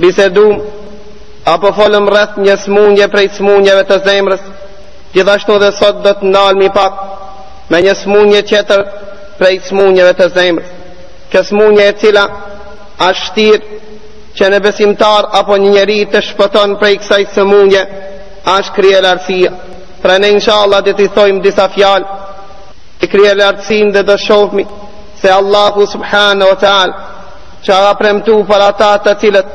Bisedum apo folëm rreth një smunje prej smunjeve të zemrës, gjithashtu edhe sot do të ndalmi pak me një smunje tjetër prej smunjeve të zemrës. Kjo smunje e cila ashtë shtirë që një besimtar apo një njeri të shpëton prej kësaj smunje, ashtë kryelartësia. Pra ne insha Allah do t'i thojmë disa fjalë, për kryelartësinë dhe do shofmi se Allahu subhanahu wa ta'ala, Ça ka premtu për ata të cilët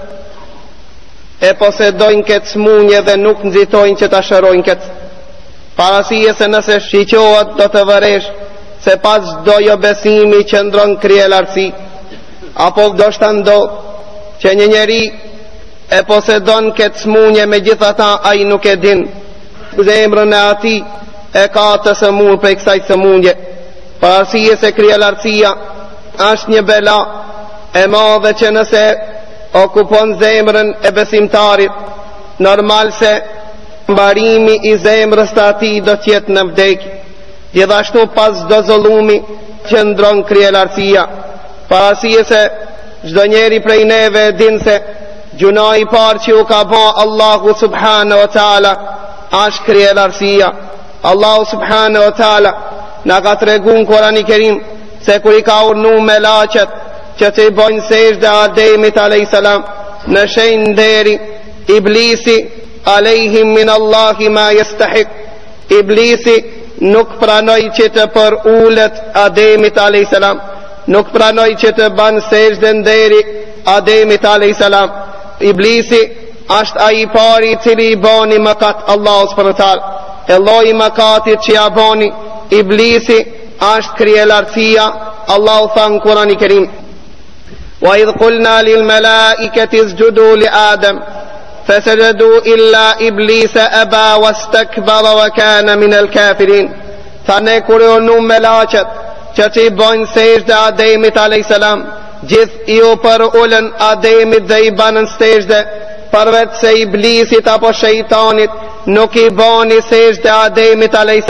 e posedojnë këtë smunje dhe nuk nxitojnë që ta shërojnë këtë. Për arsye se nëse shiqohet do të vëresh se pas çdo jobesimi qëndron kryelartësi, apo ndoshta ndodh që një njeri e posedon këtë smunje megjithatë ai nuk e din zemrën e atij e ka të sëmurë prej kësaj sëmunje për arsye se kryelartësia është një bela e madhe që nëse okupon zemrën e besimtarit, normal se mbarimi i zemrës të atij do t'jetë në vdek, gjithashtu pas çdo zullumi qëndron kryelartësia, për arsye se çdo njeri prej neve e din se gjynahi i parë që u ka bo Allahu subhanahu wa ta'ala, ashtë kryelartësia. Allahu subhanahu wa ta'ala, na ka tregu në Kurani Kerim, Se kur i ka urdhnu melaqet që t'i bojnë sexhde Ademit a.s. në shenjë nderi, iblisi alejhim min Allahi ma jestehik, iblisi nuk pranoi që t'i përulet Ademit a.s. Nuk pranoi që t'i banë sexhde nderi Ademit a.s. Iblisi ashtë ai i pari i cili i boni mëkat Allahut subhanahu wa ta'ala. E lloji i mëkatit që ia boni iblisi Ashtë kryelartësia, Allahu tha në Kurani Kerim, Wa idh kulna lil melaiketi sgjudu li Adem, fesegjedu illa iblise eba wa stekbara wa kana min el kafirin. Tha ne kur i urdhnum melaqet, që t'i bojnë sexhde Ademit a.s. Gjith iu përulën Ademit dhe i banën sexhde, përveç se iblisit apo shejtanit, nuk i boni sexhde Ademit a.s.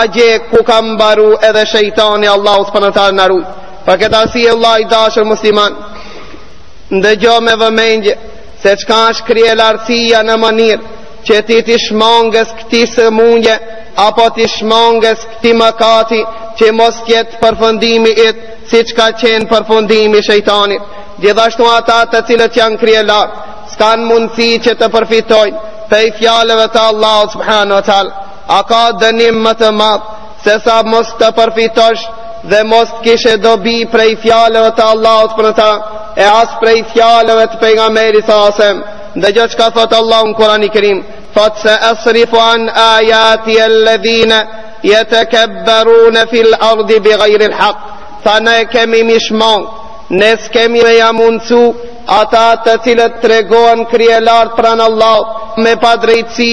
Atje ku ka mbaru edhe shejtani Allahu subhanahu wa ta'ala na rujt. Për këtë arsye vëlla i dashur musliman, ndëgjo me vëmendje, se çka është kryelartësia në mënyrë, që ti t'i shmangesh këtij sëmundje, apo t'i shmangesh këtij mëkati, që mos t'jetë përfundimi yt, siç ka qenë përfundimi i shejtanit. Gjithashtu ata të cilët janë kryelartë, s'kanë mundësi që të përfitojnë, prej fjalëve të Allahut subhanahu wa ta'ala. A ka dënim më të madh se sa mos të përfitosh dhe mos të kishe dobi prej fjalëve të Allahut subhanahu wa taala e as prej fjalëve të pejgamberit salallahu alejhi ve selem ndëgjo çka thot Allahu në Kur'ani Kerim thot seasrifu an ayati alladhina yatakabbaruna fil ardi bighayri alhaq tha ne kemi me i shmang ne s'kemi me ja mundsu ata të cilët tregohen kryelart pran Allahut me padrejtësi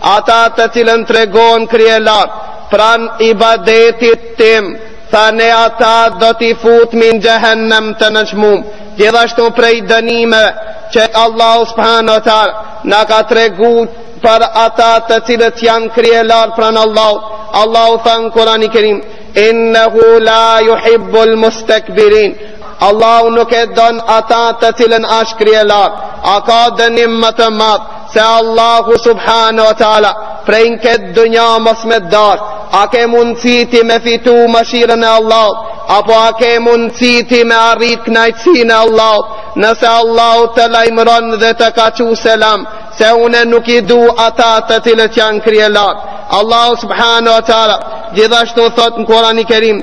Ata të cilën tregon kryelart pran ibadetit tim, tha ne ata do t'i futmi në xhehenem të nënçmum. Gjithashtu prej dënimeve që Allahu subhanahu wa taala na ka tregu për ata të cilët janë kryelart pran Allahut. Allahu tha në Kur'ani Kerim: "Innahu la yuhibbul mustakbirin." Allahu nuk e don ata të cilën asht kryelartë, a ka dënim më të madh, se Allahu subhanahu wa ta'ala, prej në këtë dunja mos me dashtë, a ke mundësi ti me fitu mëshirën e Allahut, apo a ke mundësi ti me arrit knajtësin e Allahut, nëse Allahu të lajmëron dhe të ka çu selam, se une nuk i du ata të cilët janë kryelartë. Allahu subhanahu wa ta'ala, gjithashtu thot në Kurani Kerim,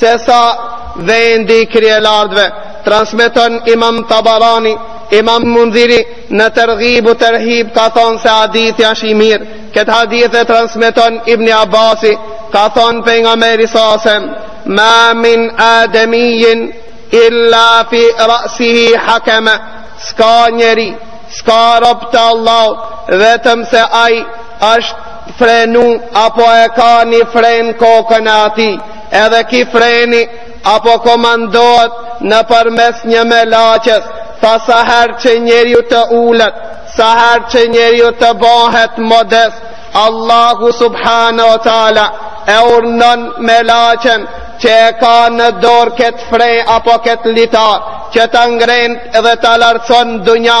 se sa vendi i kryelartve transmeton imam tabarani imam mundhiri në terghibu terhib ka thonë se hadithi asht i mirë këtë hadith e transmeton ibni abasi ka thonë pejgamberi salallahu alejhi ve selem ma min ademijin illa fi rasihi hakeme s'ka njeri s'ka rob të Allahut vetëm se ai është frenu apo e ka një fren në kokën e tij edhe ky freni apo komandohet nëpërmes një melaqes tha sa herë që njeriu të ulet sa herë që njeriu të bohet modest Allahu subhanahu wa taala e urdhnon melaqen që e ka në dorë këtë fren apo këtë litar që ta ngrenë dhe ta lartëson dunja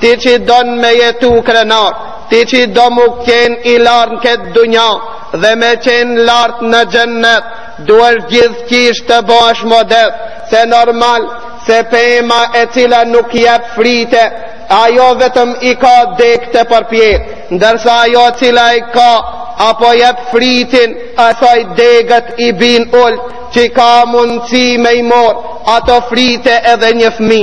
Ti që don me jetu krenar, ti që do me qen i lartë në këtë dunja dhe me qen lartë në xhennet, duhesh gjithqysh të bahesh modest, se normal, se pema e cila nuk jep frite, ajo vetëm i ka degët përpjet, ndërsa ajo cila i ka, apo jep fritin, asaj degët i bin ulët, që ka mundësi me i mor, ato frite edhe një fmi,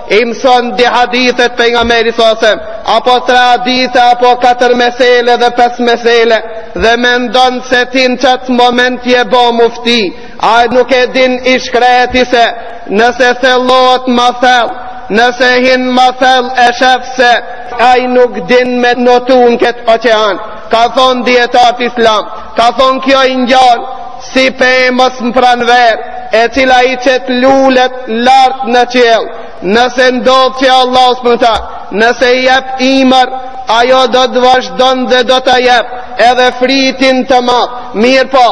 I mëson di hadithe t'Pejgamerit sasem, apo tre hadithe, apo katër mesele dhe pes mesele, dhe mendon se ti në qat moment je bo mufti, a nuk e din i shkreti se nëse thellohet ma thell, nëse hin ma thell e shef se ai nuk din me notu n'këtë oqean, ka thonë dijetart islam, ka thonë kjo i ngjan, Si pemës në pranver, e cila i qet lulet lartë në qiell, nëse ndodh që Allahu subhanehu teala, nëse jep imër, ajo do të vazhdon dhe do të jep edhe fritin të madh, mirëpo,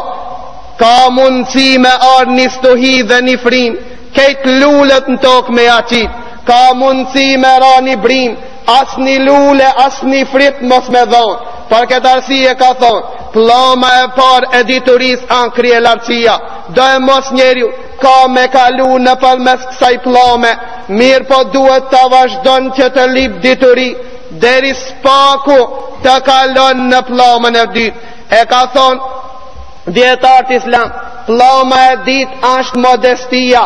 ka mundësi me ardh një stuhi dhe një frimë, kejt lulet në tokë me ja qit, ka mundësi me ra një brimë, As ni lule, as ni frit mos me dhon. Për këtë arsye ka thon, plloma e parë e diturisë an krielartësia. Doemos njeriu ka me kalu nëpërmes kësaj pllome, mirëpo duhet të vazhdon që të lip dituri, deri s'paku të kalon në pllomën e dytë. E ka thonë, dijetarët islam, plloma e dytë ashtë modestia,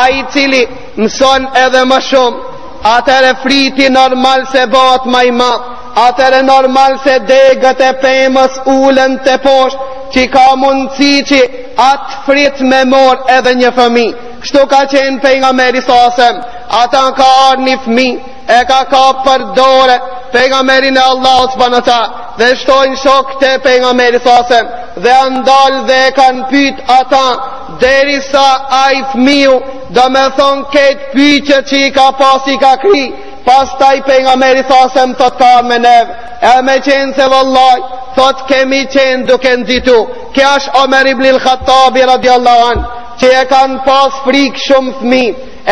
ai i cili mëson edhe më shumë, Atëherë friti normal se bëhet më i madh, atëherë normal se degët e pemës ulen teposhtë, që ka mundësi që atë frit me morr edhe një fëmi. Kështu ka qenë Pejgameri sasem, ata ka ardh një fëmi, e ka kap për dore Pejgamerin e Allahut subhanehu teala, dhe shtojnë shokt e Pejgamerit sasem, dhe an ndal dhe e kanë prit ata, derisa ai fëmiu, Domethonë kejt pytjet që i ka pas i ka kri, pastaj Pejgameri sasem thot ka ardh me neve, e meqenëse vallahi, thot kemi qenë duke nxitu, kja është Omer ibnil Hattabi radiallahu anh, që e kanë pas frikë shumë fmi,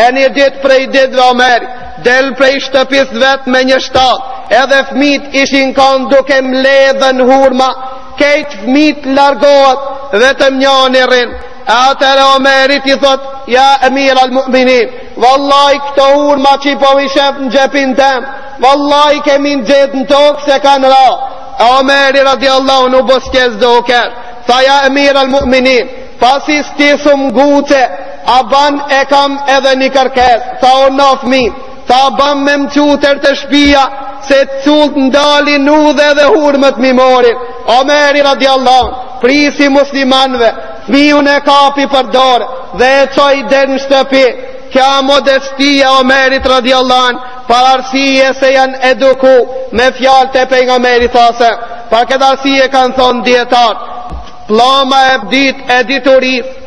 e një ditë prej ditve Omeri del prej shtëpis vetë me një shtagë, edhe fmit ishin kanë duke mledhun hurma, kejt fmit largohet, vetëm njani rrin, E atëre Omerit i thot, ja emiral mu'minin, vallahi këto hurma qi po i shef në xhepin tem, vallahi kemi gjet në tokë se kanë ra. E Omeri radiallahu anh u buzqesh dhe oker, tha ja emiral mu'minin, pasi ti s'um nguce, a ban e kam edhe një kërkes, tha o në fmi, Tha a ban me m'qu ter te shpia Se cullt m'ndalin n'udhë dhe hurmët m'i morrin Omeri radiallahu anh Prijsi i muslimanve Fmiun e kapi për dorë Dhe e qoj deri në shtëpi Kja modestia e Omerit radiallahu anh Për arsye se janë eduku Me fjalët e Pejgamerit sase Për këtë arsye kanë thonë dijetart Pllama e dit e diturit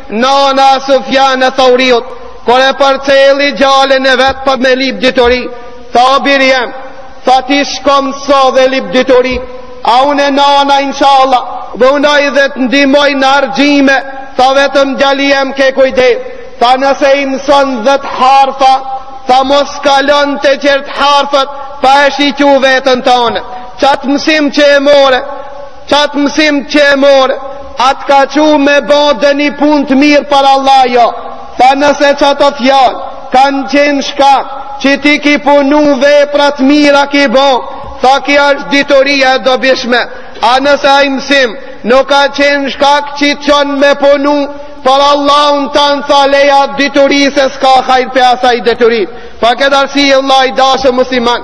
Nana Sufjan e Thauriut, kur e përcolli gjalin e vet për me lyp dituri, tha o biri jem, tha ti shko mso dhe lyp dituri, a unë e nana inshallah, do punoj dhe të ndihmoj në harxhime, tha vetëm gjali jem ke kujdes, tha nëse i mëson dhetë harfa, tha mos kalo në tjertë harfet, pa e shiqu veten tane, qat mësim që e more, Qat mësim që e more, a të ka çu me bo ndonjë punë të mirë për Allah jo. Tha nëse qato fjalë, kanë qenë shkak, që ti ki punu vepra të mira ki bo, tha kjo është dituria e dobishme. A nëse ai mësim, nuk ka qenë shkak që të çon me punu, për Allahun tan tha leja diturisë se s'ka hajr prej asaj diturisë. Për këtë arsye, vlla i dashtë musliman.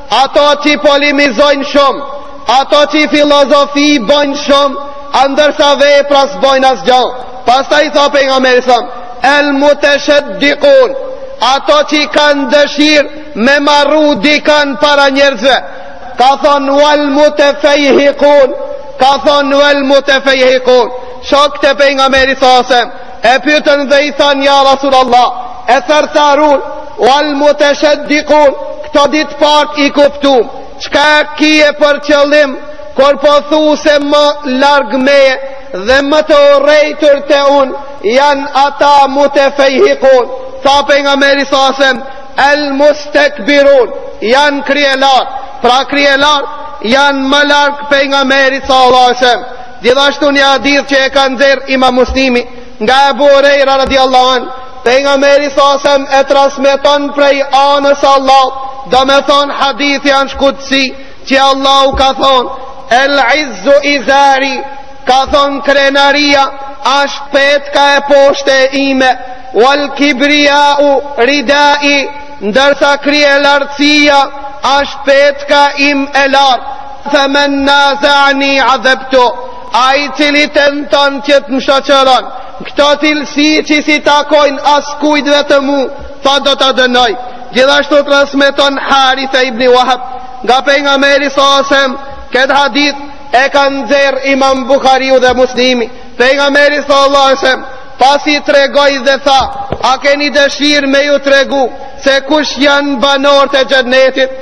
Ato që polemizojnë shumë, ato që filozofi bojnë shumë, a ndërsa vepra s'bojnë asgjë. Pastaj tha pejgamberi salallahu alejhi ve selem, "El mutashaddiqun", ato që kanë dëshirë me marru dikan para njerëzve. Ka thonë wal mutafayhiqun, ka thonë wal mutafayhiqun. Shokët e pejgamberit sa E pyetën dhe i thanë ja Rasul Allah, eth-thertharun, wal muteshaddikun, këto dy të parat i kuptum, çka kije për qëllim, kur po thu se më larg meje, dhe më të urrejtur te unë, janë ata mutefejhikun, tha pejgamberi salallahu alejhi ve selem, el mustekbirun, janë kryelartë, pra kryelartët, janë më larg pejgamberit salallahu alejhi ve selem, Gjithashtu një hadith që e ka nxerrë imam Muslimi nga Ebu Hurejra radiallahu anhu, pejgamberi salallahu alejhi ve selem e transmeton prej anës Allahut, domethonë hadithi ashtë kudsi që Allahu ka thonë, el izzu izari, ka thonë krenaria, ashtë petka e poshtme ime, wal kibriau ridai, ndërsa kryelartësia, ashtë petka ime e lartë, Fe men nazani adhebtu, ai i cili tenton që të më shoqëron, këto cilësi që s'i takojnë askujt vetëm mu, tha do ta dënoj. Gjithashtu transmeton Harithe Ibni Wahab, nga pejgamberi salallahu alejhi ve selem, këtë hadith e kanë nxerrë imam Buhariu dhe Muslimi, pejgamberi salallahu alejhi ve selem, pasi tregoi dhe tha, a keni dëshirë me ju tregu, se kush janë banorët e xhennetit,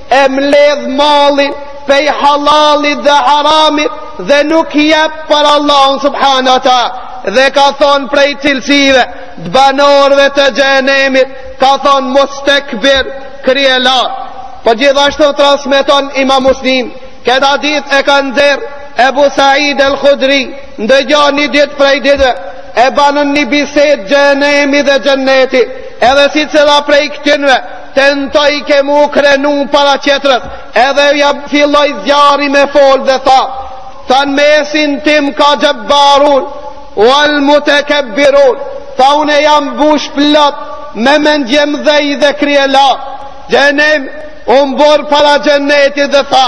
e mbledh malin prej hallallit dhe haramit dhe nuk jep për Allahun subhanehu ve teala dhe ka thonë prej cilësive të banorëve të xhehenemit ka thonë mustekbir kryelartë po gjithashtu transmeton imam Muslim këtë hadith e ka nxjerrë Ebu Said el Khudri ndëgjo një dit prej ditve e banën një bisedë xhehenemi dhe xheneti edhe secila prej këtynve Tentojke m'u krenu para tjetrës, edhe ia filloi zjarri me fol dhe tha, tha në mesin tim ka xhebbarun, vel mutekebbirun, tha unë jam mbush plot, me mendjemëdhenj dhe kryelartë, xhehenemi, u mburr para xhenetit dhe tha,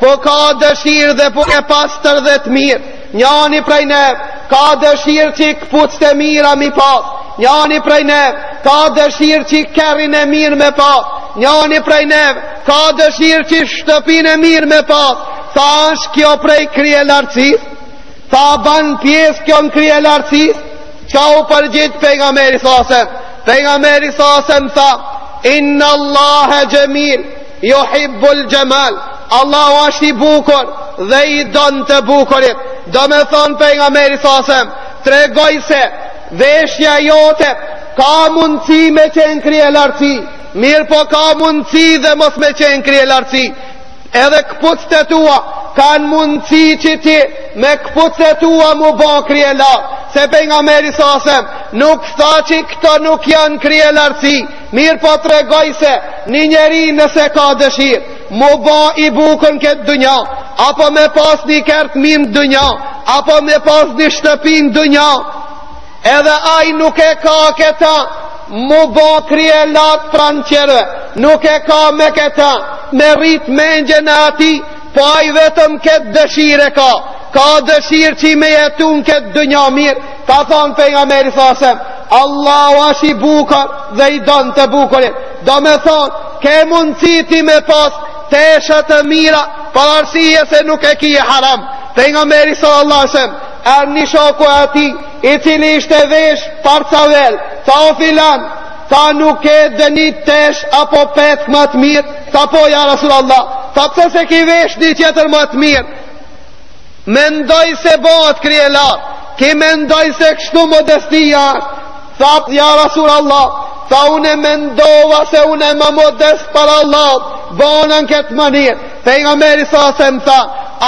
Po ka dëshirë dhe bon e pastër dhe të mirë, njani prej ne, ka dëshirë qi këpucët e mira mi pas, njani prej ne, ka dëshirë qi kerrin e mirë me pas, njani prej ne, ka dëshirë qi shtëpinë e mirë me pas, tha është kjo prej kryelartësisë, tha ban pjesë kjo në kryelartësi, çka u përgjigj pejgamberi sasem, pejgamberi sasem tha, innallahe xhemil, Juhibbul xhemal, Allahu ashtë i bukur dhe i don të bukurit. Domethonë pejgamberi sasem, tregoi se veshja jote ka mundësi me qenë kryelartësi, mirëpo ka mundësi dhe mos me qenë kryelartësi. Edhe këpucët e tua, kanë mundësi që ti me këpucët e tua m'u bo kryelartë, se pejgamberi sasem, nuk tha që këto nuk janë kryelartësi, Mirëpo tregoi se një njeri nëse ka dëshirë, m'u ba i bukur n'këtë dynja, apo me pas një kerr t'mirë n'dynja, apo me pas një shtëpi n'dynja, edhe ai nuk e ka këta, m'u ba kryelartë pranë tjerëve, nuk e ka me këta, me rritë mendjen e atij, Po ai vetëm këtë dëshirë e ka, ka dëshirë që me jetu në këtë dynja mirë, ka thonë pejgamberi sasem, Allahu ashtë i bukur dhe i don të bukurit, domethonë, ke mundësi ti me pas tesha të mira, për arsye se nuk e ki haram, pejgamberi salallahu selem, erdh një shok i atij, i cili ishte vesh parcavel, tha o filan, Tha nuk ke edhe një teshë apo petk më të mirë, tha po ja Rasul Allah, tha pse s'e ki vesh një tjetër më të mirë, mendoi se bëhet kryelartë, ky mendoi se kështu modestia asht, tha ja Rasul Allah, tha unë e mendova se unë edhe më modest para Allahut, bëhna n'këtë mënyrë, pejgamberi sasem tha,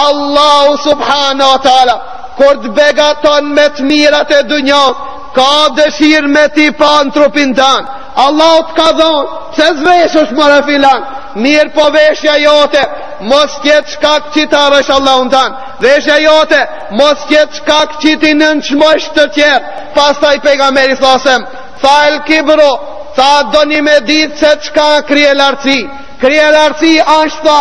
Allahu subhanehu ve teala, kur të begaton me të mirat e dynjasë, Ka dëshirë me t'i pa në trupin tanë Allahu të ka dhonë Pse s'veshesh more filan Mirëpo veshja jote Mos t'jetë shkak që ta harrojsh Allahun tanë Veshja jote Mos t'jetë shkak që t'i nënçmojsh të tjerët Pastaj pejgameri sasem Tha el kibru Tha doni me ditë se çka kryelartësi Kryelartësi ashtë tha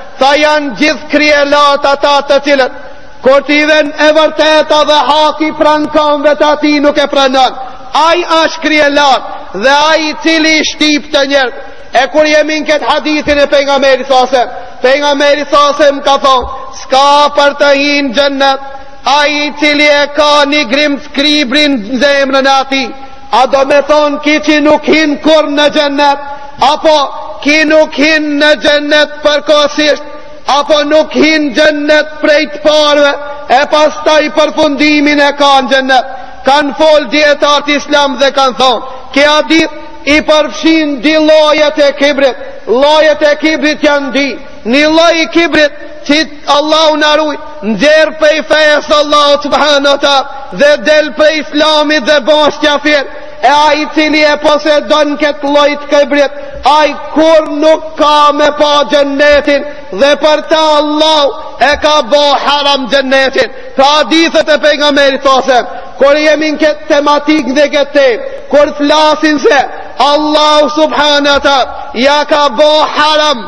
Tha janë gjithë kryelartë ata të cilët Kur t'i vjen e vërteta dhe haki pranë kamve të atij nuk e pranon Ai është kryelartë dhe ai i cili i shtip të tjerët E kur jemi në këtë hadithin e pejgamerit sasem Pejgameri sasem ka thonë S'ka për të hi n'xhennet Ai i cili e ka një grimcë kibri në zemrën e atij A do me thonë ki që nuk hin kurrë në xhennet, apo ki nuk hin në xhennet përkohësisht, apo nuk hin n'xhennet prej të parëve, e pastaj përfundimin e ka n'xhennet. Kanë folë dijetarët islam dhe kanë thonë, ki hadith i përfshin di llojet e kibrit, llojet e kibrit janë di, Një lloj i kibrit, që Allahu na ruaj, nxjerr prej fesë Allahut subhanahu teala dhe del prej islamit dhe bosh kafir. E ai i cili e posedon këtë lloj të kibrit, ai kurrë nuk ka me pa xhennetin dhe për ta Allahu e ka bo haram xhennetin. Pra hadithet e pejgamberit sasem, kur jemi në këtë tematikë dhe këtë temë, kur flasin se Allahu subhanahu teala ja ka bo haram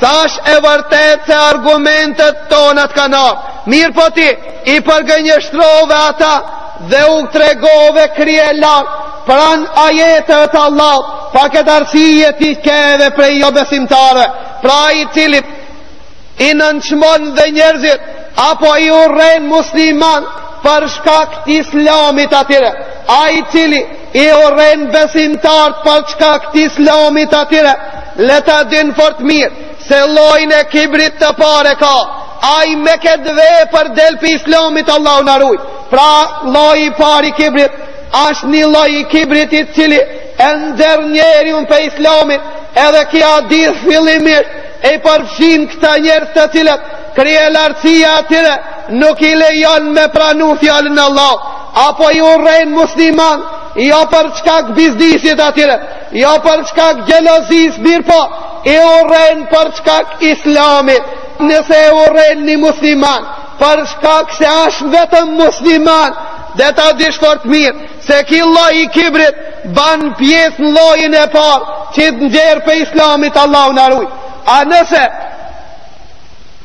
Tha ashtë e vërtetë se argumentet tona t' kanë ardhë. Mirëpo ti, i përgënjeshtrove ata dhe u tregove kryelartë pranë ajeteve t'Allahut, për këtë arsye ti keve prej jobesimtarëve, pra ai i cili i nënçmon dhe njerëzit, apo i urren muslimanët për shkak të islamit t'atyre, ai i cili I urren besimtarët për shkak të Islamit t'atyre, le ta dinë fort mirë se llojin e kibrit të parë e ka. Ai me këtë vepër del prej Islamit Allahu na ruaj. Pra lloji i parë i kibrit është një lloj i kibrit i cili e nxjerr njeriun prej Islamit, edhe ki hadith fillimisht i përfshin këta njerëz të cilët Kryelartësia e tyre nuk i lejon me pranu fjalën e Allahut, apo i urrejnë muslimanët, jo për shkak biznisit t'atyre, jo për shkak xhelozisë, mirëpo, i urrejnë për shkak islamit, nëse e urrejnë një musliman, për shkak se ashtë vetëm musliman, le ta dish fort mirë, se ki lloj i kibrit, ban pjesë në llojin e parë, që të nxjerr prej islamit Allahu na rujtë. A nëse,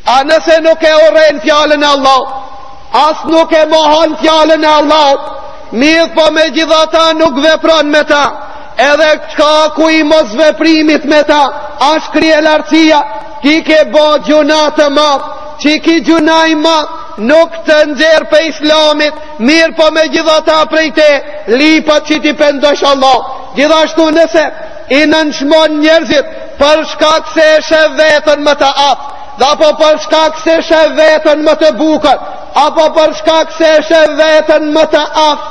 A nëse nuk e urren fjalën e Allahut, as nuk e mohon fjalën e Allahut, mirëpo megjithata nuk vepron me ta, edhe shkaku i mosveprimit me ta, asht kryelartësia, ti ke bo gjynah të madh, që ky gjynah i madh, nuk të nxjerr prej islamit, mirëpo megjithata prej teje lypet që t'i pendohesh Allahut, gjithashtu nëse, I nënçmon njerëzit për shkak se e sheh veten më të aftë, dhe apo për shkak se e sheh veten më të bukur, apo për shkak se e sheh veten më të aftë,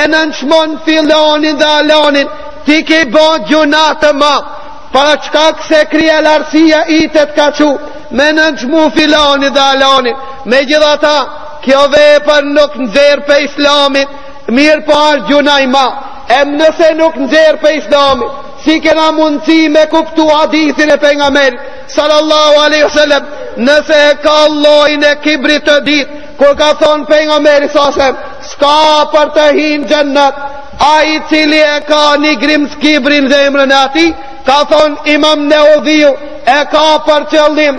e nënçmon filanin dhe alanin, ti ki bo gjynah të madh, për shkak se kryelartësia jote të ka çu me nënçmu filanin dhe alanin, megjithata, kjo vepër nuk nxjerr prej islamit, Mirëpo është gjynah i madh E nëse nuk nxjerr prej islamit Si kena mundësi me kuptu hadithin e pejgamberit Sallallahu aleyhi sallam Nëse e ka llojin e kibrit të dytë Kur ka thonë pejgamberi sasem S'ka për të hinë n'xhennet Ai i cili e ka një grimcë kibër n'zemrën e tij Ka thonë imam Neveviu E ka për qëllim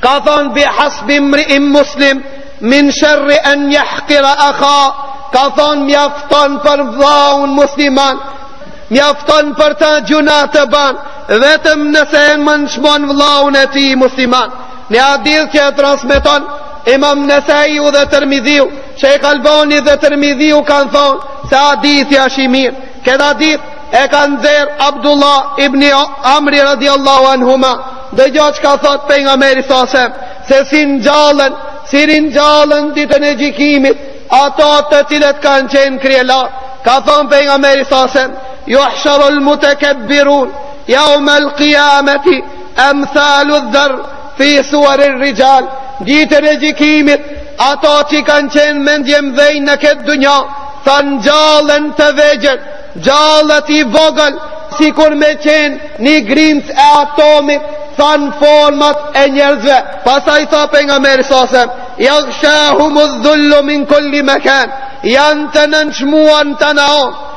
Ka thënë bi hasbi mri'in muslim min sharri an yahqira akha. Ka thënë mjafton për vllaun musliman, mjafton për ta gjynah të ban, vetëm nëse e nënçmon vllaun e tij musliman. Në hadith që e transmeton Imam Nesaiu dhe Tirmidhiu, Shejh Albani dhe Tirmidhiu kanë thënë se hadithi është i mirë. Këtë hadith e ka nxjerrë Abdullah ibn Amri radiallahu anhuma Ndëgjo çka thotë pejgamberi sasem Se si ngjallen, si ringjallen ditën e gjykimit Ato të cilët kanë qenë kryelartë Ka thonë pejgamberi sasem Juhsherul mutekebbirun Jeumel kijameti Emthalu dherr Fi suveri rrixhal, ditën e gjykimit, ato që kanë qenë mendjemdhej në këtë dunja, tha ngjallen të vegjël, ngjallet i vogël, sikur me qenë një grimcë e atomit, tha në format e njerëzve. Pastaj tha pejgamberi sasem, jagshahumu dhullu min kulli mekan, janë të nënçmuar tana onë,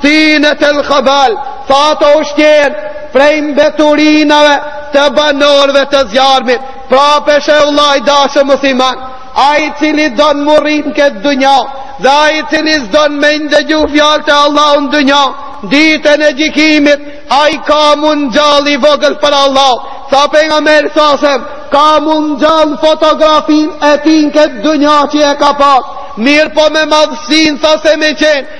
Tinetel khabal, tha ato ushqehen, prej mbeturinave të banorëve të zjarrmit, pra pe sheh vlla i dashur musliman, ai i cili don m'u rrit n'këtë dunja, dhe ai i cili s'don me ndëgju fjalët e Allahut n'dunja, ditën e gjykimit, ai ka m'u ngjall i vogël para Allahut, tha pejgamberi sasem, ka m'u ngjall n'fotografinë e tij n'këtë dunja që e ka pasë, mirëpo me madhësinë, tha se me qenë,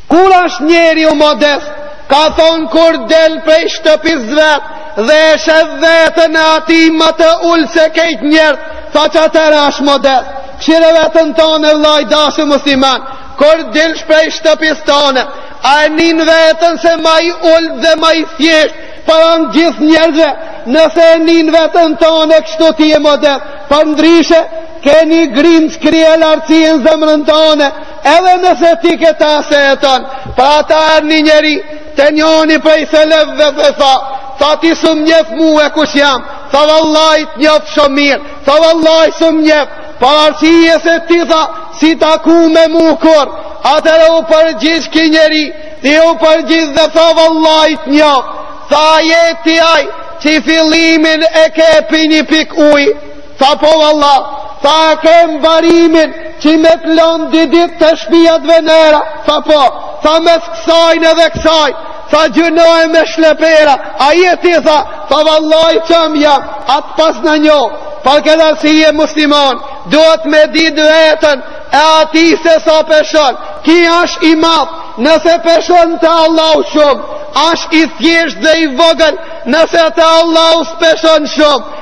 Kur është njeriu modest, ka thonë kur del prej shtëpis vet dhe e shef veten e atij më të ult se krejt njerzt, tha që atëher është modest. Këshire veten tone vlla i dasht musliman, kur del prej shtëpis tone, a e nin veten se ma i ult dhe ma i thjesht, pranë gjithë njerëzve, nëse e nin veten tone kështu ti je modest, përndryshe, ke ni grimcë kryelartësi në zemrën tone, Edhe nëse ti këta s'e heton, për ata erdh një njeri, te njoni prej selefve dhe tha, tha ti s'um njef mue kush jam, tha vallahi t'njof shumë mirë, tha vallahi s'um njef, për arsye se ti tha, s'je taku me mu kurr, atëhere u përgjigj ky njeri, iu përgjigj dhe tha vallahi t'njof, tha je ti ai, që fillimin e ke prej një pik ujë, Tha po valla, tha e ke mbarimin që me t'lon dy dit te shpija t'vjen era, tha po, tha mes kësajna edhe kësaj, tha gjynahe me shlepera, a je ti tha, tha vallahi qëm jam, atë pas në njo, për këtë arsye muslimoni, duhet me dit veten e atij se sa peshon, ky është i madh, nëse peshon te Allahu shumë, është i thjesht dhe i vogël, nëse te Allahu s'peshon shumë,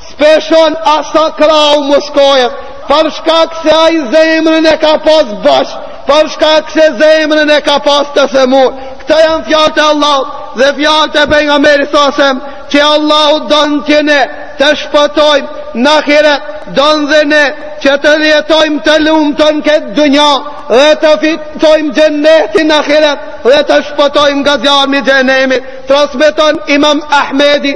S'peshon as sa krahu mushkojës, për shkak se ai zemrën e ka pas bosh, për shkak se zemrën e ka pas të sëmurë. Këto janë fjalët e Allahut dhe fjalët e pejgamberit sa sem, që Allahu don që ne të shpëtojmë në ahiret, don dhe ne që të jetojmë të lumtur në këtë dynja dhe të fitojmë xhenetin në ahiret dhe të shpëtojmë nga zjarmi i xhehenemit. Transmeton Imam Ahmedi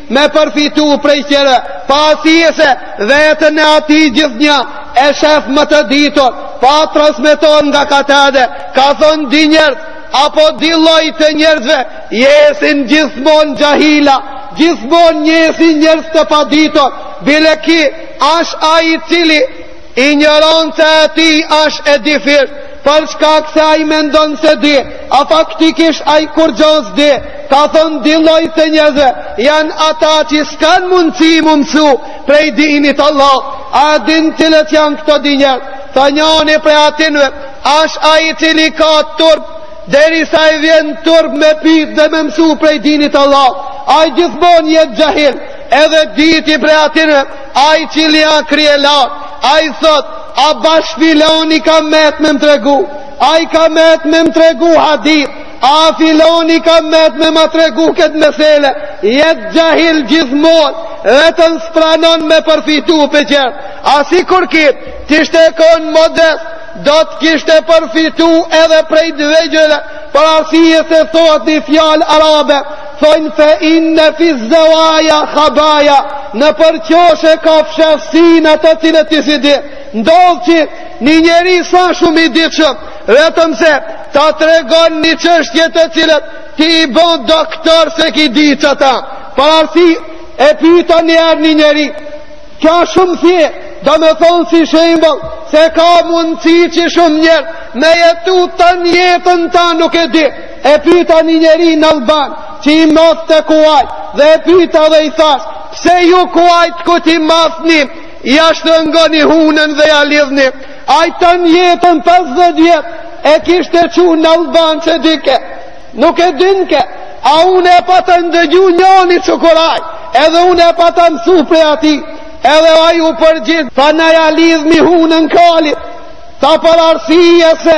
me përfitu prej tjerve, për arsye se veten e atij gjithnjë e shef më të ditur, pa transmeton nga Katade, ka thonë dy njerëz, apo dy lloj të njerëzve, jesin gjithmon xhahila, gjithmon jesin njerëz të paditur, bile ky asht ai i cili, Injoranca e tij është e dyfisht, për shkak se ai mendon se di, a faktikisht ai kurgjo s'di, ka thënë dy lloj të njerëzve, janë ata që s'kan mundësi me mësu prej dinit Allah, a din cilët janë këto dy njerëz, tha njani prej atynve, asht ai i cili ka turp, derisa i vjen turp me pyt dhe me mësu prej dinit Allah, ai gjithmon jet xhahil, edhe i dyti prej atynve, Ai cili â kryelartë, ai thot, a bash filoni ka met me më tregu, ai ka met me më tregu hadith, a filoni ka met me më tregu këtë mesele, jet xhahil gjithmonë, vetëm s'pranon me përfitu pej tjerëve, a sikur kish, t'ishte konë modest, do të kishte përfitu edhe prej t'vegjëlve, për arsye se thot një fjalë arabe, Thonë fe inne fi zevaja khabaja Nëpër qoshe ka fshehtësina të cilat ti s'i di Ndodh që një njeri s'â shumë i ditshëm Vetëm se ta tregon një çështje të cilën Ti u bo doktor s'e ki dit qata Për arsye e pyta njëherë një njeri Kjo â shumë thjesht Do me thonë si shembull Se ka mundësi që shumë njeri Me jetu tan jetën tha nuk e di E pyta një njeri nallban që i mathte kuajt dhe e pyta dhe i thash pse ju kuajt kur t'i mathni ja shtrëngoni hunën dhe ja lidhni ai tan jetën 50 vjet e kishte çu nallban s'e dike nuk e dike a unë e pata ndëgju njoni që kuraj edhe unë e pata mësu prej atij edhe ai u përgjigj tha na ja lidhim hunën kalit tha për arsye se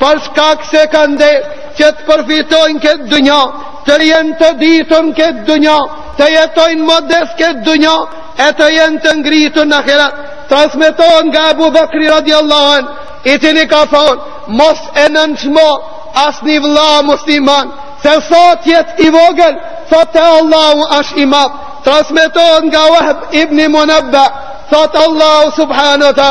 Për shkak se kanë dhe që të përfitojnë n'këtë dunja, të jenë të ditun n'këtë dunja, të jetojnë modest n'këtë dunja, e të jenë të ngritun në ahiret. Transmetohet nga Ebu Bekri radiallahu anhu, i cili ka thonë, mos e nënçmo, asnjë vlla musliman, se sa t'jetë i vogël, thot te Allahu asht i madh. Transmetohet nga Wahb ibn Munabba, thot Allahu subhanehu ve ta,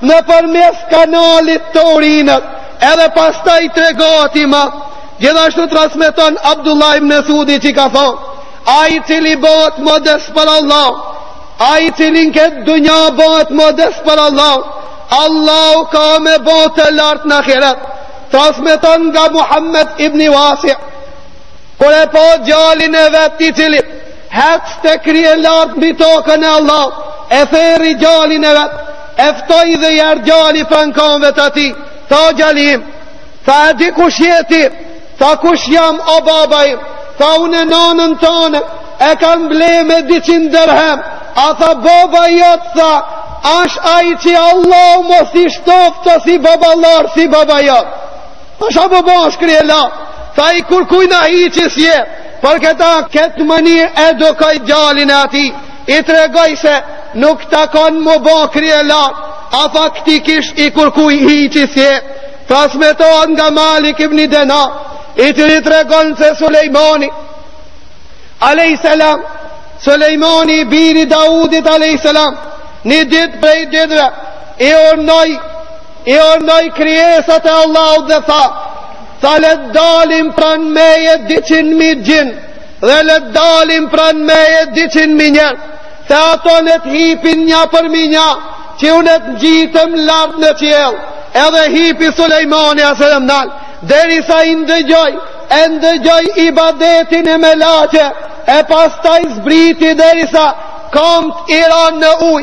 Nëpërmes kanalit të urinës Edhe pastaj tregohet i madh Gjithashtu transmeton Abdullah ibn Mesudi që ka thonë Ai i cili bëhet modest për Allahun Ai i cili në këtë dunja bëhet modest për Allahun Allahu ka me bo të lartë në ahiret Transmeton nga Muhammed ibn Wasi Kur e pa djalin e vet i cili hecte kryelartë mbi tokën e Allahut, e thirri djalin e vet, e ftoi dhe i ardh djali pranë kamëve të tij. Tha djali im, tha e di kush je ti? Tha kush jam o baba im? Tha unë nanën tone e kam ble me 200 dirhem. A tha baba jot tha, asht ai që Allahu mos i shtoftë si baballarë si baba jot. Pasha më bosh kryelar, tha i kurkujna hiçi s'je, për këta këtë mënyrë edukoi djalin e atij, i tregoi se nuk takon me u bo kryelar, a faktikisht i kurkuj hiçi s'je, transmetohet nga Malik ibn Dinar, i cili tregon se Sulejmani, a.s. Sulejmani i biri i Daudit, a.s. Një ditë prej ditëve, i urdhnoi I urdhnoi krijesat e Allahut dhe tha, tha le t'dalin pran meje dyqind mijë xhin, dhe le t'dalin pran meje dyqind mijë njerëz, se ato le të hipin nja përmi nja, që unë të ngjitem lart në qiell, edhe hipi Sulejmani a.s. edhe m'nalt, derisa i ndëgjoi, e ndëgjoi ibadetin e melaqe, e pastaj zbriti derisa, komt i ran në uj,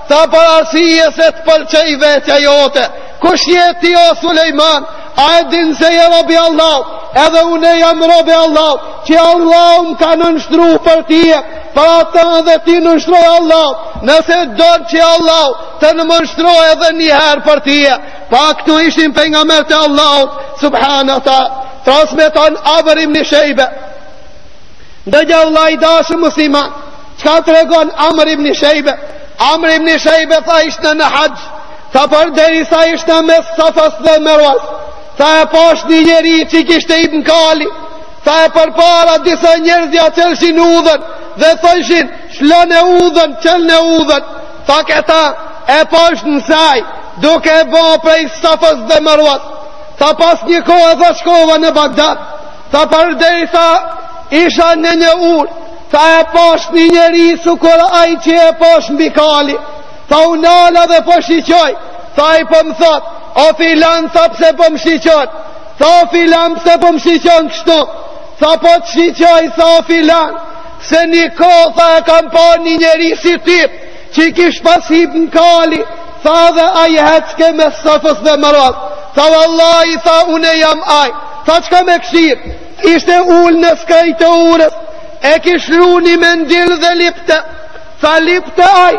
Tha për arsye se të pëlqeu vetja jote Kush je ti o Sulejman A e din se je rob i Allahut Edhe une jam rob i Allahut Që Allahu më ka nënshtru për tije Për ata dhe ti nënshtroju Allahut Nëse do që Allahu të më nënshtrojë edhe njëherë për tije Pa këtu ishim për nga mërë të Allahut subhanehu teala Transmeton Amr ibn Shejbe Ndëgjo vlla i dashë musliman, çka tregon Amr ibn Shejbe? Amr ibn Shejbe tha ishna në haxh, tha përderisa ishna mes Safas dhe Mervas, tha e pash një njeri që i kishte hip n'kali, tha e përpara disa njerëz ia çelshin udhën, dhe thoshin lshone udhën, çelne udhën, tha këta e pash në saj, duke e bo prej Safas dhe Mervas, tha pas një kohe tha shkova në Bagdad, Tha përderisa isha në një urë Tha e pash një njeri sikur aj që e pash mbi kali Tha u nala dhe po shiqoj Tha aj po më thot O filan tha pse po më shiqon Tha o filan pse po më shiqon kështu Tha po të shiqoj tha o filan Se një kohë tha e kam pa një njeri si ti Që i kish pas hip në kali, tha dhe aj hecke mes Safas dhe Mervas. Tha vallahi tha une jam aj, tha çka me këshir, ishte ul në skaj të urës, e kish shtru ni mendil dhe lipte, tha lipte aj,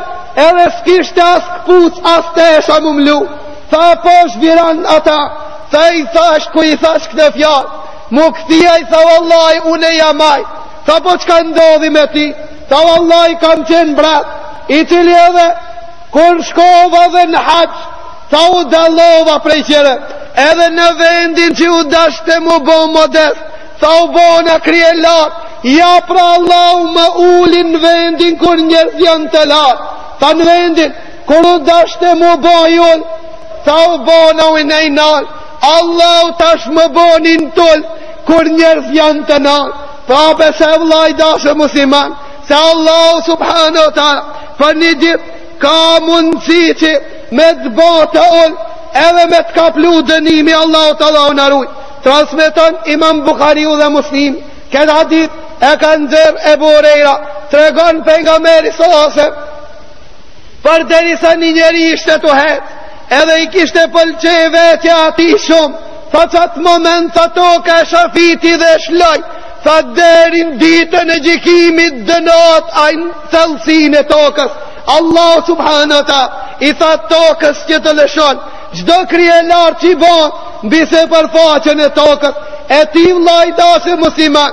edhe s'kishte as këpuc, as tesha me u mlu, tha e pash viran ata, tha i thash kur i thash këto fjalë, m'u kthy aj tha vallahi une jam aj, Tha po çka ndodhi me ti Tha vallahi kam qenë brat I cili edhe Kur shkova dhe në haxh Tha u dallova prej tjerëve Edhe në vendin që u dashte mu bo modest Tha u bona kryelar Ja pra Allahu më uli në vendin ku njerëz jan të lart Tha në vendin ku u dashte mu bo i ul Tha u bona un i nalt Allahu tash më bonin t'ul Kur njerëz janë të nalt Prapë se vlla i dashtë musliman Se Allahu subhanehu ta'la Për një ditë Ka mundësi që Me të ba të ul Edhe me të kaplu dënimi Allahu ta'la na rujt Transmeton imam Bukhariu dhe Muslim Këtë hadith e kanë xjerrë Ebu Hurejra Tregon Pejgamberi sa Përderisa një njeri ishte tu hec, edhe i kishte pëlqe vetja atij shumë, tha qat moment tha toka e shafiti dhe e lshoj, tha deri në ditën e gjykimit dënohet ai në thellësinë e tokës. Allahu subhanehu ta'la i tha tokës që të lëshon, çdo krye lartë që e bon mbi sipërfaqen e tokës, e ti vlla i dashtë musliman,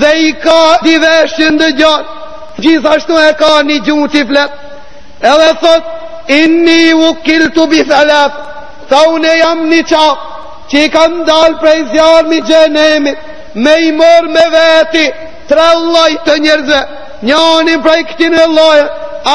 Dhe i ka dy veshë ndëgjon, gjithashtu e ka një gjuhë që flet. Edhe thot, inni ukiltu bithalath, tha unë jam një qafë, që kam dalë prej zjarmit xhehenemit, me i marrë me veti, tre lloj të njerëzve, njonin prej këtyne lloje,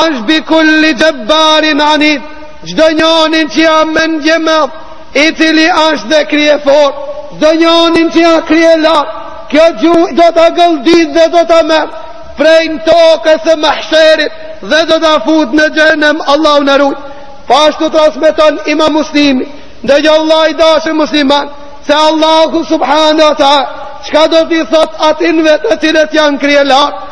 ashtë bi kulli xhebbarin anid, çdo njonin që janë mendjemëdhej, i cili është dhe kryefortë, çdo njonin që janë krye lartë, kjo gjuhë do ta gëlltit dhe do ta merr, prej tokës së mahsherit, dhe do ta fut në xhehenem Allahu na rujt. Po ashtu transmeton imam Muslimi, ndëgjo vlla i dashtë musliman, se Allahu subhanehu ta'la, çka do t'i thot atynve të cilët janë krye lartë,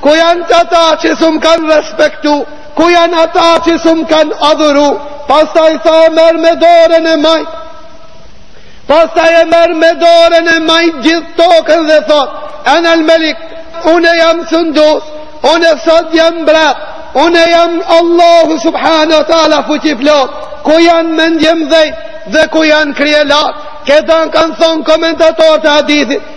Ku janë ata që s'um kanë respektu, ku janë ata që s'um kanë adhuru, pastaj tha e merr me dorën e majtë, pastaj e merr me dorën e majtë gjithë tokën dhe thot, ene el melik, unë jam sundus, unë sot jam mbret, unë jam Allahu subhanehu ta'la fuqiplotë, ku janë mendjemdhejtë, dhe ku janë kryelartët, këta kanë thonë komentatorët e hadithit,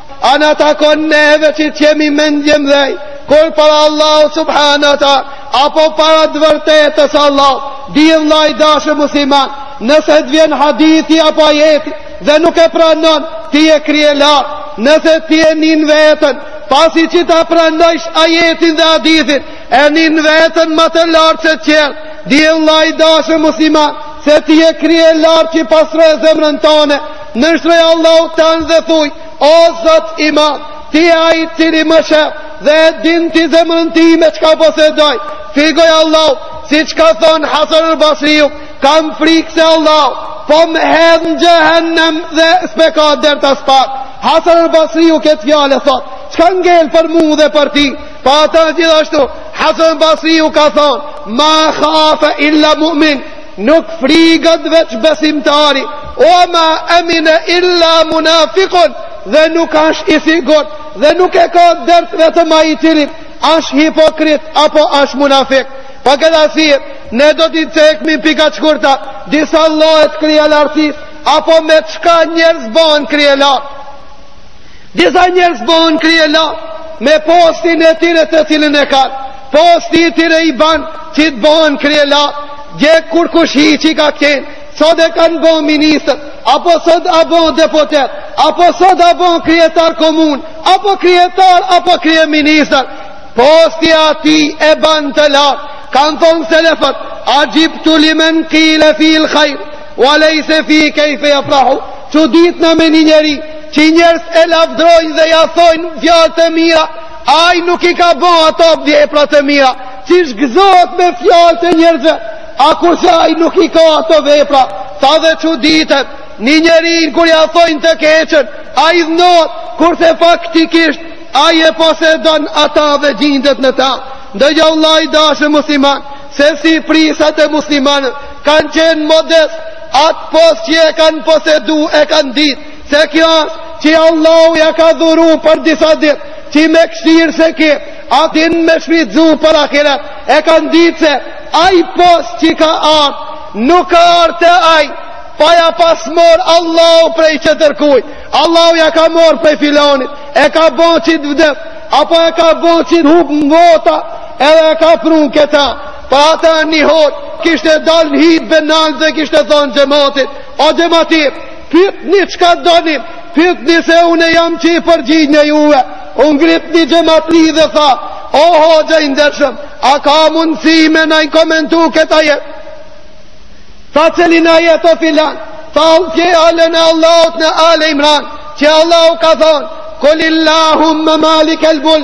A na takon neve që të jemi mendjemdhej Kur para Allahu subhanehu ta'la Apo para të vërtetës së Allahut Dije vlla i dashtë musliman Nëse të vjen hadithi apo ajeti Dhe nuk e pranon Ti je krye lartë Nëse ti e nin veten Pasi që ta pranojsh ajetin dhe hadithin E nin veten ma të lartë se tjerët Dije vlla i dashtë musliman Se ti je krye lartë që pastroje zemrën tane Nënshtroju Allahut tanë dhe thuj, o Zoti im, ti je ai i cili më shef, dhe din ti zemrën time çka posedoj, frigoju Allahut, siç ka thonë Hasan el Basriu, kam frikë se Allahu, po më hedh në xhehennem dhe s'pe ka dert aspak. Hasan el Basriu këtë fjalë e thot, çka ngel për mu dhe për ty, për ata gjithashtu, Hasan el Basriu ka thonë, ma khafe illa mu'min, Nuk frigohet veç besimtari, o ma emine illa munafikun, dhe nuk asht i sigur, dhe nuk e ka dert vetëm ai i cili asht hipokrit, apo asht munafik. Për këtë arsye, ne do t'i cekmi pika shkurta, disa llojet e kryelartësisë, apo me çka njerëz bahen kryelartë. Disa njerëz bohen kryelartë me postin e tyre të cilën e kanë. Posti i tyre i ban që të bohen kryelartë dje kurkush hiçi ka kjenë, sot e kanë bo ministër, apo sot a bo deputet, apo sot a bo kryetar komune, apo kryetar, apo kryeministër, posti atij e ban të lartë, kanë thonë selefët, axhibtu limen kile fil hajr, Ue lejse fihi kejfe jefrahu, çuditna me një njeri, që njerëz e lavdërojnë dhe ja thojnë fjalë të mira, ai nuk i ka bo ato vepra të mira, qysh gëzohet me fjalë të njerëzve, a kurse ai nuk i ka ato vepra, tha dhe çuditet një njerin kur ja thojnë të keqen, ai idhnohet, kurse faktikisht, ai e posedon ata dhe gjindet në ta, ndëgjo vllai i dashur musliman, Se si prijsat e muslimanëve kanë qenë modest, atë post që e kanë posedu e kanë dit, se kjo është që Allahu ja ka dhuru për disa ditë, që me kqyr se a ki, a din me shfrytëzu për ahiret, e kanë dit se ai post që ka ardh, nuk ka ardh te ai, pa ja pas marrë Allahu prej tjetërkuj, Allahu ja ka marrë prej filanit, e ka bo që të vdet, apo e ka bo që të hupin votat, Edhe e ka pru këta, për ata një hoxhë kishte dalë në hytbe nalt dhe kishte thonë xhematit, o xhemat, pytni çka doni, pytni se une jam që i përgjigjna juve, u ngrit një xhematli dhe tha, o hoxhë i ndërshëm, a ka mundësi me na e komentu këtë ajet, tha cilin ajet o filan, tha fjalën e Allahut në Ali Imran, që Allahu ka thonë, kulillahumme malikel mul,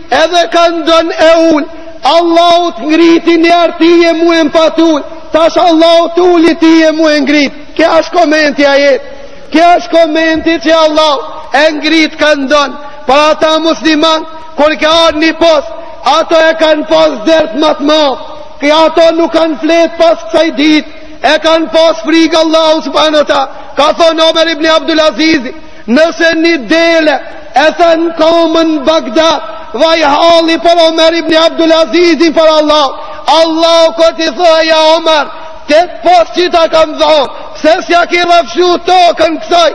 Edhe kand don e ul Allahu t'ngriti njëherë ty e mu m'pat ul Tash Allahu t'uli ty e mu m'ngrit Kjo është komenti i ajetit Kjo është komenti që Allahu e ngrit kand don Për ata musliman Kur ka ardh një post Ato e kanë pas dert ma t'madh Ato nuk kanë fjet pas kësaj dit E kanë pas frig Allahut subhanehu ue teala Ka thonë Omer ibn Abdulazizi Nëse një dele e then komën n'Bagdad, vaj halli për Omer ibn Abdul Azizin para Allahut, Allahu ka t'i thojë ja Omer, këtë post që ta kam dhonë, pse s'ja ki rrafshu tokën kësaj,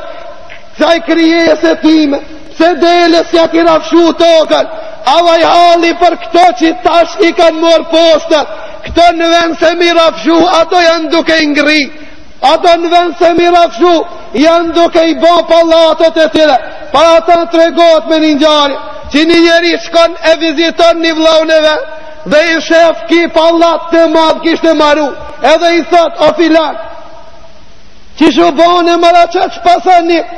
kësaj krijesës time, pse deles s'ja ki rrafshu tokën, a vaj halli për këto që tash i kanë morë postet, këto në vend se m'i rrafshu, ato janë duke ngri, Ato në vend se m'i rrafshu, janë duke i bo pallatet e tyre, për ata tregohet me një ngjarje, që një njeri shkon e viziton një vllaun e vet, dhe i shef ki pallat të madh kishte maru, edhe i thot o filan, qysh u bone more kaq pasanik,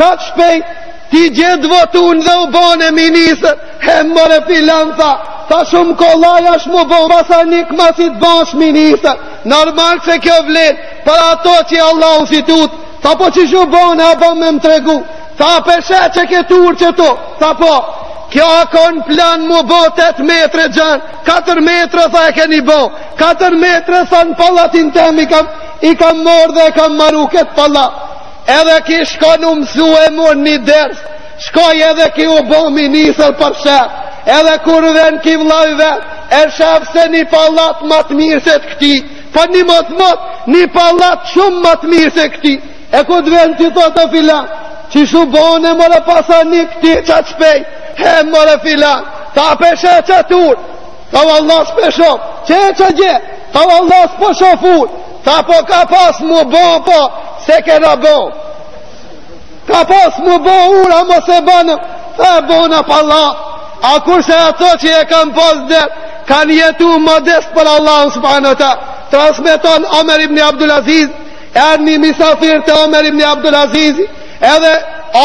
kaq shpejt, ti dje të votun dhe u bone ministër, he more filan tha, tha shumë kollaj asht m'u bo pasanik masi t'bash ministër, Normal se kjo vlen për ato që Allahut s'i tuten, tha po qysh u bone, a bon me më tregu, tha pe she qeket urë qetu, tha po, kjo a kon plan m'u bo 8 metre gjanë, 4 metre tha e kemi bo, 4 metre tha në pallatin tem i kam, i kam mor dhe e kam maru këtë pallat, edhe ki shkon u mësu e mur një ders, Shkoj edhe ki u bo ministër për shef, edhe kur vjen ki vllaj vet, e shef se një pallat ma të mirë se të këti, për një motmot një pallat shumë ma të mirë se këti, e kur e vet tha filan, qysh u bone more pasanik ti kaq shpejt, he more filan, tha pe she qat urë, tha valla s'pe shoh, qe qatje, tha valla s'po shof urë, tha po ka pas m'u bo po, s'e kena bo, Ka pas m'u bo ura ma s'e banëm, e bona pallat, a kurse ato që e kanë pas dert, kanë jetu modest për Allahun subhanehu ve teala, transmeton Omer ibn Abdulaziz, erdh një misafir te Omer ibn Abdulaziz, edhe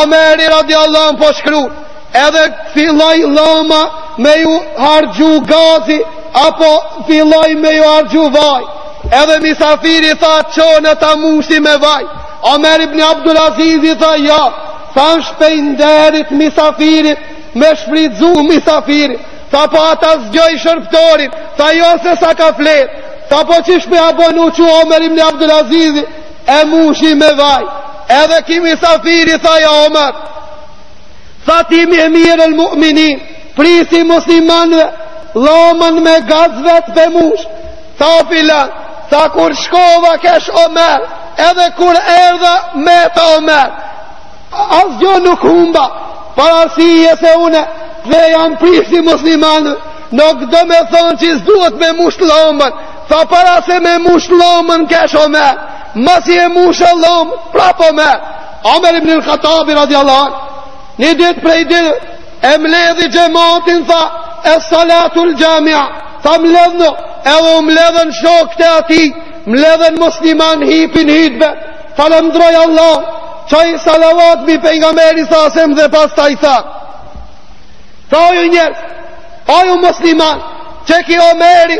Omeri radijallahu anh po shkru, edhe filloj lloma me ju harxhu gazi, apo filloj me ju harxhu vaji, edhe misafiri tha çona ta mushi me vaj, Omer ibn Abdul Azizi tha jo, tha s'asht prej nderit misafirit, me shfrytëzu misafirin, tha po a ta zgjoj shërbëtorin, tha jo se sa ka flet, tha po qysh me ja bo, u çu Omer ibn Abdul Aziz e mushi me vaj, edhe ki misafiri tha ja Omer, tha ti emirul mu'minin, prijsi i muslimanve, llomën me gaz vet pe mush, Tha filan, tha kur shkova kesh Omer, edhe kur erdha meta Omer, asgjo nuk humba, për arsye se une, dhe jam prisi i muslimanëve, nuk do me thonë që s'duhet me mush llombën, tha para se me mush llombën kesh Omer, masi e musha llombën, prap Omer, Omer ibn al-Khattabi radiallahu, një ditë prej ditë, E mledhi xhematin tha Es-salatu xhamia Tha mledhnu Edhe u mledhen shokt e atij Mledhen muslimanët hipi n'hytbe Falemnderoi Allah Çoi salavat mbi Pejgamberin sa sem dhe pastaj tha Tha o ju njerëz O ju musliman Qeky Omeri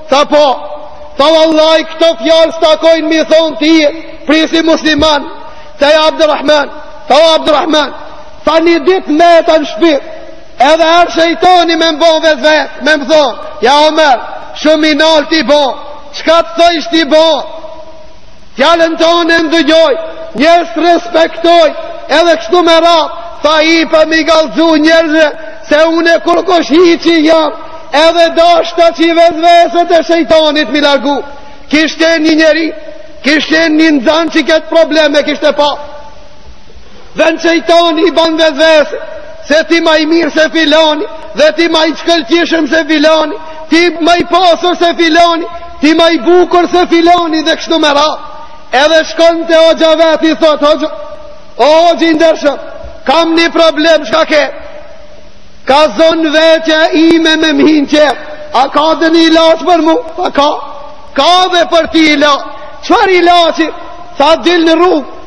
Tha po, tha vallahi këto fjalë s'takojnë me i thonë ti, prisi i muslimanëve, tha ja Abdurrahman, tha ja Abdurrahman, tha një dit meta në shpi, edhe erdh shejtoni me m'bo vesvese, me më thonë, ja Omer, shumë i naltë ti bo, çka të thojsh ti bo, Fjalën tonde e ndëgjojnë, njerëzit t'respektojnë, edhe kështu me radhë, tha hipa me i kallzu njerëzve, se une kurkush hiçi jam, edhe dashta qi vesveset e shejtanit me i largu. Kish qenë një njeri, kish qenë një nxanës që këtë problem e kishte pa. Dhe shejtoni i ban vesvese Se ti ma i mirë se filoni Dhe ti ma i shkëlqyshëm se filoni Ti ma i pasur se filoni Ti ma i bukur se filoni Dhe kështu me radhë Edhe shkon te hoxha i vet i thot Hoxhë O hoxhë i ndershëm Kam një problem çka ke Ka zonë vetja ime me m'hi n'qef A ka dhe një ilaç për mu A ka Ka dhe për ty ilaç Çfar ilaçi Tha dil në rrugë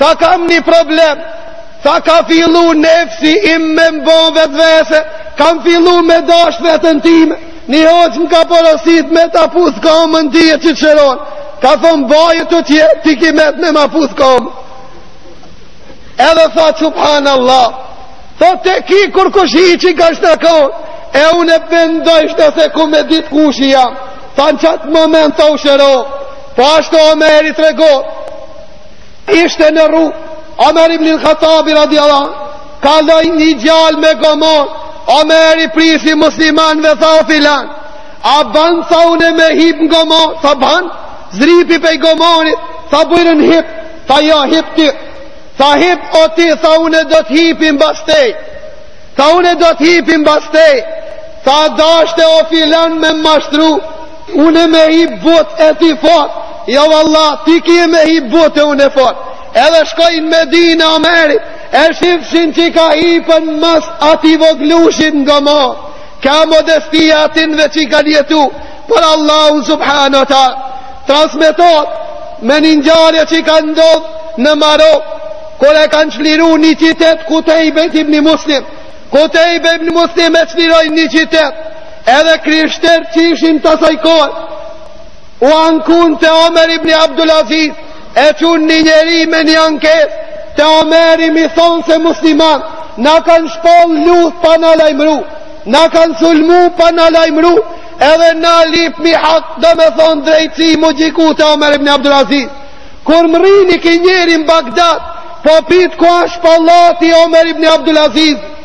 Tha kam një problem Tha ka fillu nefsi im me m'bo vesvese Kam fillu me dasht veten time Një hoxhë më ka porosit me ta puth kamën Më ndije që qëron Ka thonë bajë të tje Ti ki met me ma puth kamën Edhe tha subhanallah Tha qeky kurkush hiç ka shtë në kamë E unë e mendojsha se ku me ditë kush jam Tha në qat moment të u shëro Po ashtu Omeri tregohet Ishte në rrugë, Omer ibn il Khattabi radiallahu, kaloi një djalë me gomor, Omeri prisi i muslimanëve tha o filan, a ban tha une me hip në gomor, tha ban, zdrypi pej gomorit, tha bujrum hip, tha jo hip ti, tha hip o ti, tha une do të hipi mbas teje, tha une do të hipi mbas teje, tha dashte o filan me mashtru, Unë me hip bot e ti fort Jo vallah ti ki me hip bot e unë fort Edhe shkojnë Medina Omerin E shifshin që ka hip në mas Ati voglushin nga ma Ka modestia atyne që kan jetu Për Allahun subhanehu teala Transmetohet Me një ngjarje që ka ndodh Në Marok Kur e kanë çliru një qitet Kutejbete ibni Muslim Kutejbete ibni Muslim E çliroj një qitet Edhe krishterët që ishin t'asaj kohe, u ankun te Omer ibn Abdulaziz, e çun një njeri me një ankesë te Omeri m'i thonë se muslimanët na kanë shpall luftë pa na lajmru, na kanë sulmu pa na lajmru, edhe na lipmi hak domethonë drejtësi m'u gjiku te Omer ibn Abdulaziz. Kur mrrini ki njeri në Bagdad, po pit ku ashtë pallati i Omer ibn Abdulaziz,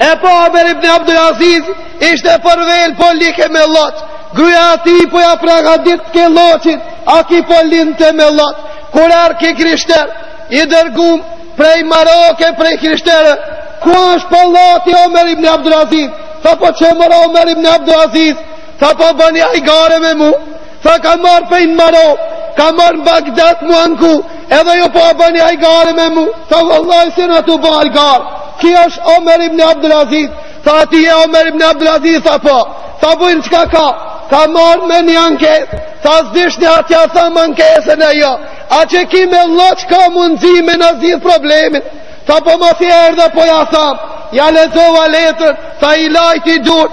E po Omer ibn Abdul Aziz ishte përvjel po like me lloç. Gruja e ati po ja përgaditke lloçin, a ki po linte me lloç. Kur erdh ki krishter, i dërgum prej Maroke, prej krishterë, ku është pallati i Omer ibn Abdul Aziz? Tha po qe more Omer ibn Abdul Aziz? Tha po bëni hajgare me mu? Tha kam ardh pej Maroku, kam ardh në Bagdat m'u anku, edhe ju po bëni hajgare me mu, tha vallahi s'jem tu bë hajgare, ki është Omer ibn Abdelaziz, tha a ti je Omer ibn Abdelaziz, tha po, tha bujrum çka ka, kam ardh me një ankesë, tha s'dishna a t'ja tham ankesën a jo, a qiki me lloç ka mundësi me na zgidh problemin, tha po masi erdha po ja tham, ja lexova letrën, tha i lajti durt,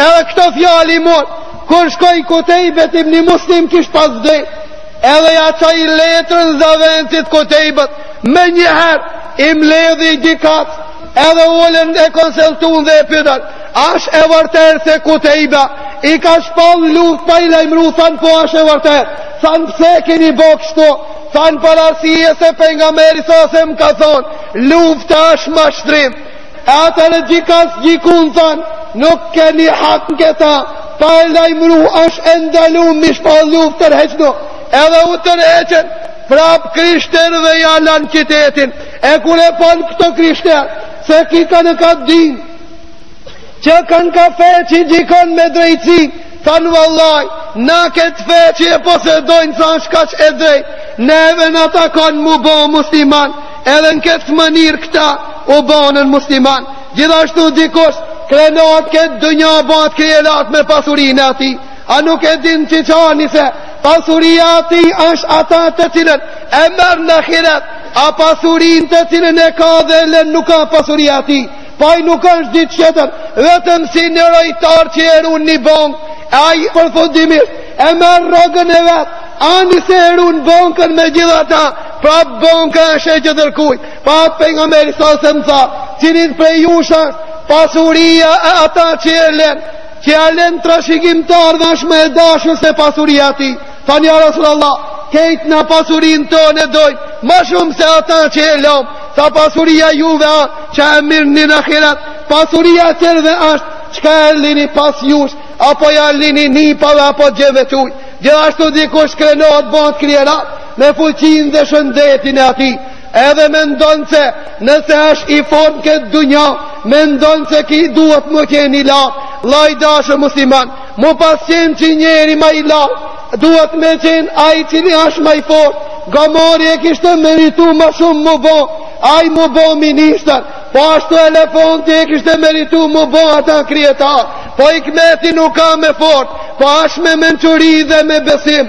Edhe këto fjalë i mor Kur shkoj Kutejbete ibni Muslim kish pas dek Edhe ja çoj letrën zëvendësit Kutejbes Menjëherë i mledhi dikat Edhe u ulën e konsultun dhe e pitën A asht e vërtet se Kutejbe I ka shpall luftë pa i lajmru Than po asht e vërtet Than pse keni bo kështu Than për arsye se Pejgamberi salallahu alejhi ve selem ka thonë Lufta asht mashtrim E atëherë gjikatsit gjikun than, nuk keni hak në këta, pa i lajmru është e ndalun m'i shpall luftë tërheqnu, edhe u tërheqën, prap krishterëve ja lan qitetin, e kur e pan këta krishterët, se ki kanka din, qe kanka fe që gjikon me drejtësi, than vallahi, na këtë fe që e posedojnë, sa asht kaq e drejt, neve na takon m'u bo musliman, Edhe në këtë mënyrë këta u banën musliman. Gjithashtu dikush krenohet këtë dynja bahet kryelartë me pasurinë e atij. A nuk e din qyqani se pasuria atij është ata të cilën e merr në ahiret. A pasurinë të cilën e ka dhe lën nuk a pasuria atij. Po ai nuk është diç tjetër, vetëm si një rojtar që e run një bankë. Ai përfundimisht e merr rrogën e vet, ani se e run bankën megjithatë, Prap banka asht e tjetërkujt, pra Pejgamberi s.a.s. tha, cilit prej jush asht, pasuria e ata që e len, që ia len trashigimtarve është ma e dashur se pasuria e tij. Thanë ja Resulallah, krejt na pasurinë tonë e dojmë, ma shumë se ata që e lom, tha pasuria juve a, që e merrni në ahiret, pasuria e tjerve është, çka e lini pas jush, apo ja lini nipave, apo djemve tuj, gjithashtu dikush krenohet bëhet kryelartë, me fuqinë dhe shëndetin e atij, edhe mendon se nëse është i fortë n'këtë dynja, mendon se ky duhet me kenë i lartë, vlla i dashur musliman, me pas qenë që njeri ma i lartë, duhet me qenë ai i cili është ma i fortë, gomari e kishte meritu ma shumë m'u bo, ai m'u bo ministër, po ashtu elefanti e kishte meritu m'u bo ata kryetar, po kimeti nuk a me forcë, po ashtë me mençuri dhe me besim,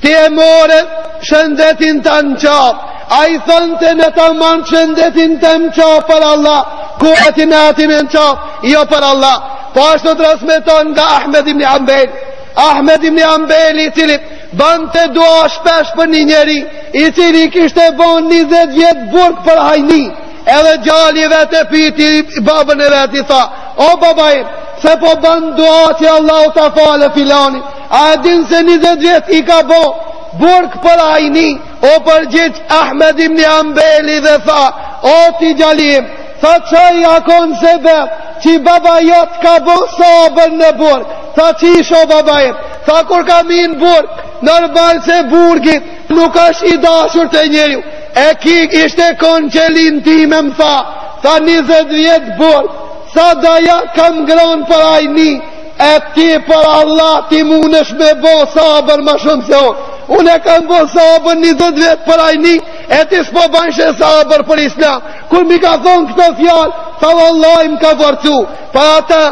Ti e more shëndetin tan n'qafë, ai thonte unë e marr shëndetin tem n'qafë për Allah, ku e ti në ati n'qafë, jo për Allah. Po ashtu transmetohet nga Ahmed ibn Hanbel, Ahmed ibn Hanbeli i cili bante dua shpesh për një njeri, i cili kishte bon 20 vjet burg për hajni, edhe djali i vet e pyti babën e vet i tha, o baba im, pse po ban dua që Allahu ta falë filanin, A e din se 20 vjet i ka bo burg për hajni, u përgjigj Ahmed ibn Hanbeli dhe tha, o ti djali im, tha qaj a kon sebeb, që baba jot ka bo sabër në burg, tha qysh o baba im, tha kur kam hi n'burg, normal se burgu nuk është i dashur te njeriu, e ky ishte kon n'qelinë time më tha, tha 20 vjet burg, sa dajak kam ngron për hajni, E ti për Allah ti munësh me bo sabër ma shumë se unë. Unë e kam bo sabër 20 vjet për hajni, e ti s'po bajshe sabër për islam. Kur m'i ka thonë këto fjalë, tha vallahi m'ka forcu. Pra ata,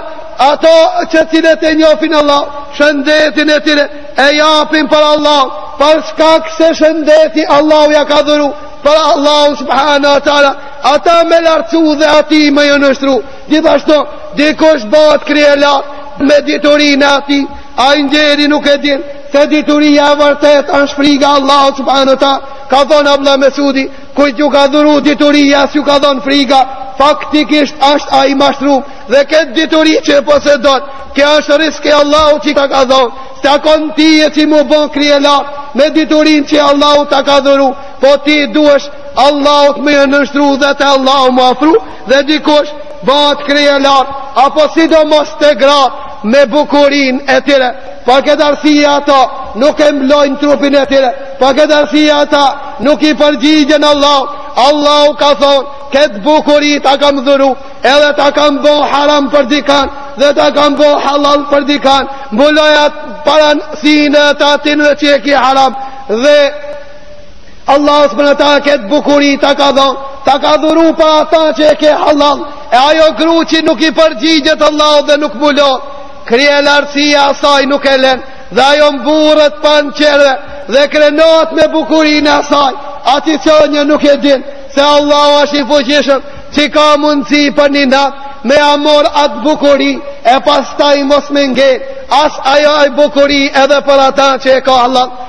ata të cilët e njofin Allahun, shëndetin e tyre, e japin për Allah, për shkak se shëndetin Allahu ja ka dhuru, për Allah subhanehu ve teala, ata me lartsu dhe atij me ju nënshtru. Gjithashtu, dikush bëhet kryelartë me diturinë e atij, ai njeri nuk e din, se dituria e vërtetë ansht friga Allahu subhanehu teala, ka thonë Abdullah Mesudi, kujt ju ka dhuru dituria, s'ju ka dhonë friga, faktikisht asht ai i mashtrum, dhe këtë dituri që e posedon, kjo është risk që Allahu ta ka dhonë, s'je konë ti e që m'u bo kryelartë me diturinë që Allahu ta ka dhuru, po ti duhesh Allahut me ju nënshtru dhe te Allahu m'u afru, Dhe dikush bëhet kryelartë, apo sidomos te gratë me bukurinë e tyre. Për këtë arsye ata nuk e mblojnë trupin e tyre. Për këtë arsye ata nuk i përgjigjen Allahut. Allahu ka thonë, këtë bukuri ta kam dhuru, edhe ta kam bo haram për dikënd, dhe ta kam bo hallall për dikënd, mbuloje atë para syve të atyne që e ki haram, dhe Allahu subhanehu ue teala këtë bukuri ta ka dhon Ta ka dhuru për ata që e ke hallall E ajo gru që nuk i përgjigjet Allahut dhe nuk mbulohet Kryelartësia e asaj nuk e len Dhe ajo mburret para njerëzve Dhe krenohet me bukurinë e asaj Ajo që një nuk e din Se Allahu është i fuqishëm Që ka mundësi për një nat Me ia morr atë bukuri E pastaj mos me ngel As ajo bukuri edhe për ata që e ka hallall